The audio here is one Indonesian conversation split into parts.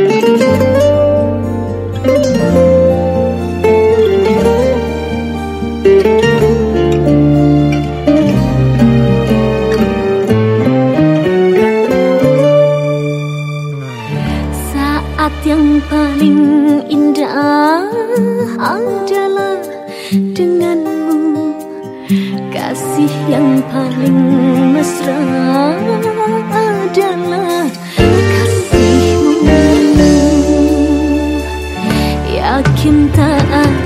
Saat yang paling indah adalah denganmu. Kasih yang paling mesra 答案。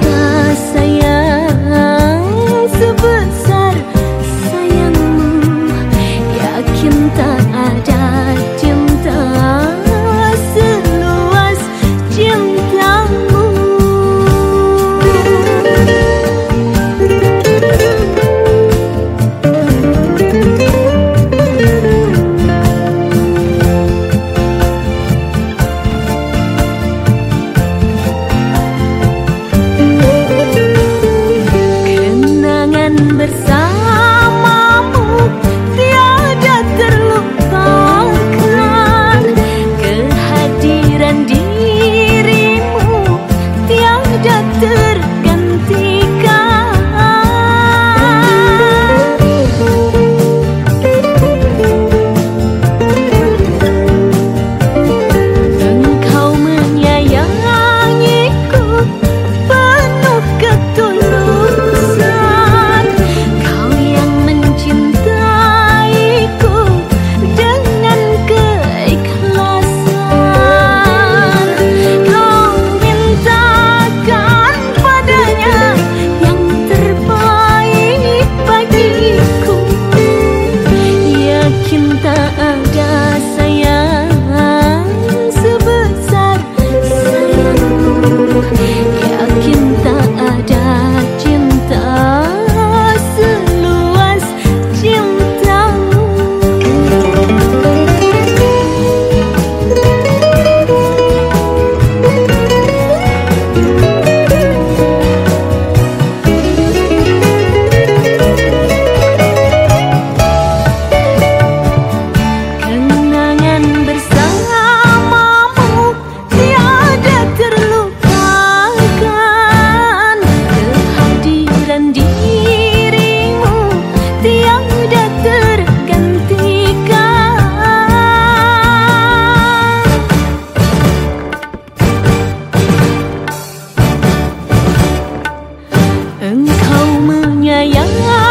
cinta agak kau menyayangi